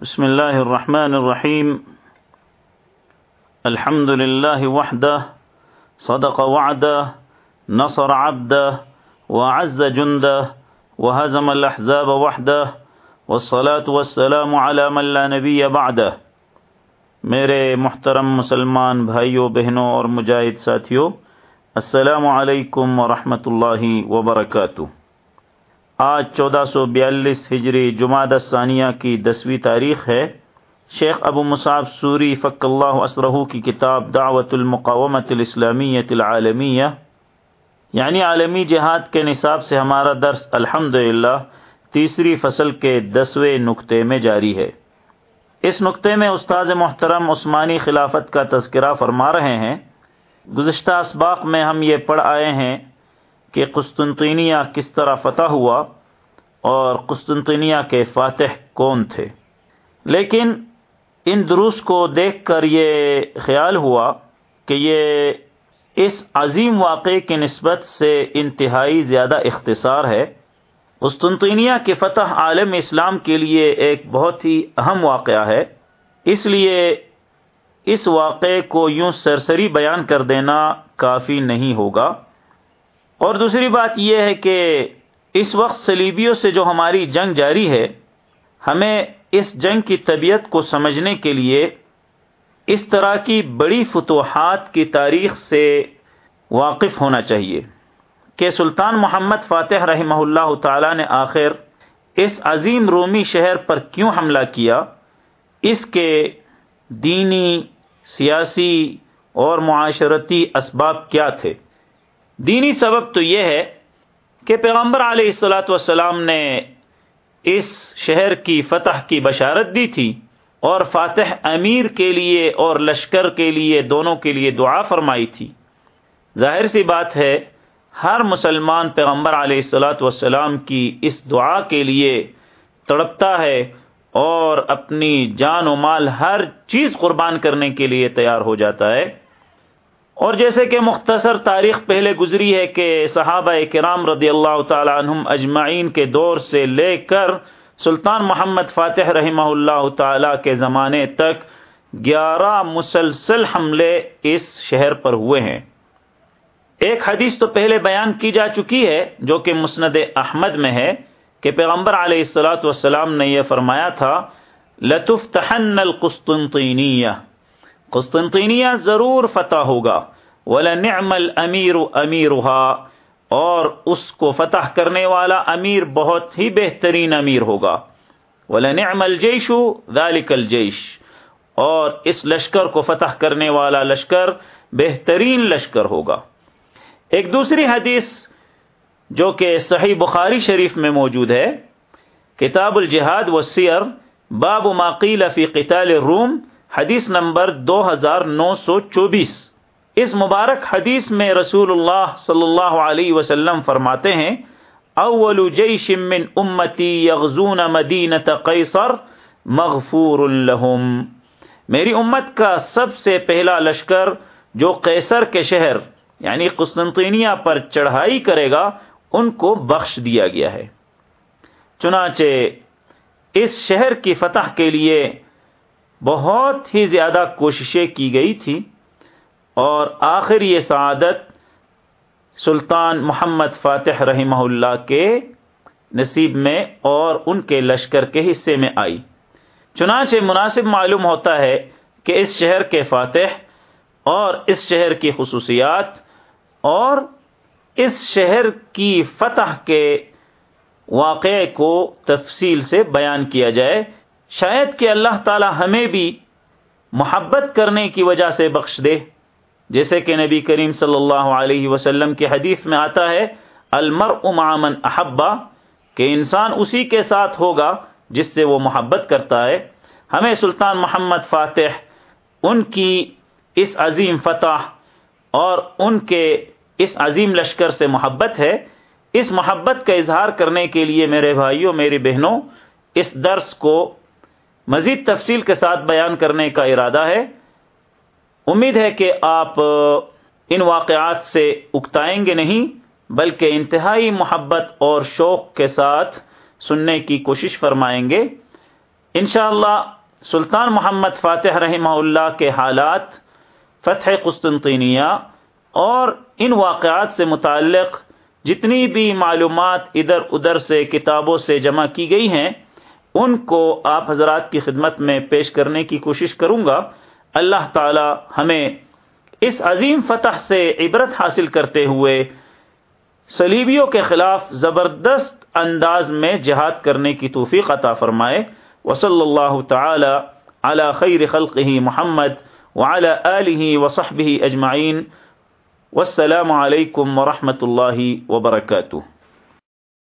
بسم الله الرحمن الرحيم الحمد لله وحده صدق وعده نصر عبده وعز جنده وهزم الأحزاب وحده والصلاة والسلام على من لا نبي بعده میرے محترم مسلمان بھائیوں، بہنوں اور مجاہد ساتھیوں، السلام علیکم ورحمۃ اللہ وبرکاتہ۔ آج چودہ سو بیالیس ہجری جماعت ثانیہ کی دسویں تاریخ ہے۔ شیخ ابو مصعب سوری فق اللہ اسرہ کی کتاب دعوت المقامت الاسلامیت العالمیہ۔ یعنی عالمی جہاد کے نصاب سے ہمارا درس الحمد تیسری فصل کے دسویں نقطے میں جاری ہے۔ اس نقطے میں استاذ محترم عثمانی خلافت کا تذکرہ فرما رہے ہیں۔ گزشتہ اسباق میں ہم یہ پڑھ آئے ہیں۔ کہ قسطنطینیہ کس طرح فتح ہوا اور قسطنطینیہ کے فاتح کون تھے۔ لیکن ان دروس کو دیکھ کر یہ خیال ہوا کہ یہ اس عظیم واقعے کی نسبت سے انتہائی زیادہ اختصار ہے۔ قسطنطینیہ کی فتح عالم اسلام کے لیے ایک بہت ہی اہم واقعہ ہے۔ اس لیے اس واقعے کو یوں سرسری بیان کر دینا کافی نہیں ہوگا۔ اور دوسری بات یہ ہے کہ اس وقت سلیبیوں سے جو ہماری جنگ جاری ہے، ہمیں اس جنگ کی طبیعت کو سمجھنے کے لیے اس طرح کی بڑی فتوحات کی تاریخ سے واقف ہونا چاہیے کہ سلطان محمد فاتح رحمہ اللہ تعالی نے آخر اس عظیم رومی شہر پر کیوں حملہ کیا؟ اس کے دینی، سیاسی اور معاشرتی اسباب کیا تھے؟ دینی سبب تو یہ ہے کہ پیغمبر علیہ السلاۃ والسلام نے اس شہر کی فتح کی بشارت دی تھی اور فاتح امیر کے لیے اور لشکر کے لیے دونوں کے لیے دعا فرمائی تھی۔ ظاہر سی بات ہے، ہر مسلمان پیغمبر علیہ السلاۃ والسلام کی اس دعا کے لیے تڑپتا ہے اور اپنی جان و مال ہر چیز قربان کرنے کے لیے تیار ہو جاتا ہے۔ اور جیسے کہ مختصر تاریخ پہلے گزری ہے کہ صحابہ کرام رضی اللہ تعالی عنہم اجمعین کے دور سے لے کر سلطان محمد فاتح رحمہ اللہ تعالی کے زمانے تک گیارہ مسلسل حملے اس شہر پر ہوئے ہیں۔ ایک حدیث تو پہلے بیان کی جا چکی ہے جو کہ مسند احمد میں ہے کہ پیغمبر علیہ السلاۃ والسلام نے یہ فرمایا تھا لطف تحن القسطنطینیہ۔ قسطنطینیہ ضرور فتح ہوگا۔ وَلَنِعْمَ الْأَمِيرُ أَمِيرُهَا۔ اور اس کو فتح کرنے والا امیر بہت ہی بہترین امیر ہوگا۔ وَلَنِعْمَ الْجَيْشُ، ذَلِكَ الْجَيْشُ۔ اور اس لشکر کو فتح کرنے والا لشکر بہترین لشکر ہوگا۔ ایک دوسری حدیث جو کہ صحیح بخاری شریف میں موجود ہے، کتاب الجہاد و سیر باب ما قیل فی قتال الروم۔ حدیث نمبر دو ہزار نو سو چوبیس۔ اس مبارک حدیث میں رسول اللہ صلی اللہ علیہ وسلم فرماتے ہیں، اول جیش من امتی یغزون مدینت قیصر مغفور لهم میری امت کا سب سے پہلا لشکر جو قیصر کے شہر یعنی قسطنطینیہ پر چڑھائی کرے گا، ان کو بخش دیا گیا ہے۔ چنانچہ اس شہر کی فتح کے لیے بہت ہی زیادہ کوششیں کی گئی تھی اور آخر یہ سعادت سلطان محمد فاتح رحمہ اللہ کے نصیب میں اور ان کے لشکر کے حصے میں آئی۔ چنانچہ مناسب معلوم ہوتا ہے کہ اس شہر کے فاتح اور اس شہر کی خصوصیات اور اس شہر کی فتح کے واقعے کو تفصیل سے بیان کیا جائے شاید کہ اللہ تعالی ہمیں بھی محبت کرنے کی وجہ سے بخش دے۔ جیسے کہ نبی کریم صلی اللہ علیہ وسلم کی حدیث میں آتا ہے المر من احبا کہ انسان اسی کے ساتھ ہوگا جس سے وہ محبت کرتا ہے۔ ہمیں سلطان محمد فاتح، ان کی اس عظیم فتح اور ان کے اس عظیم لشکر سے محبت ہے۔ اس محبت کا اظہار کرنے کے لیے میرے بھائیوں، میری بہنوں، اس درس کو مزید تفصیل کے ساتھ بیان کرنے کا ارادہ ہے۔ امید ہے کہ آپ ان واقعات سے اکتائیں گے نہیں، بلکہ انتہائی محبت اور شوق کے ساتھ سننے کی کوشش فرمائیں گے۔ انشاءاللہ، سلطان محمد فاتح رحمہ اللہ کے حالات، فتح قسطنطینیہ اور ان واقعات سے متعلق جتنی بھی معلومات ادھر ادھر سے کتابوں سے جمع کی گئی ہیں ان کو آپ حضرات کی خدمت میں پیش کرنے کی کوشش کروں گا۔ اللہ تعالی ہمیں اس عظیم فتح سے عبرت حاصل کرتے ہوئے سلیبیوں کے خلاف زبردست انداز میں جہاد کرنے کی توفیق عطا فرمائے۔ وصلی اللہ تعالی علی خیر خلقہ محمد وعلى آله وصحبه أجمعين والسلام عليكم ورحمة الله وبركاته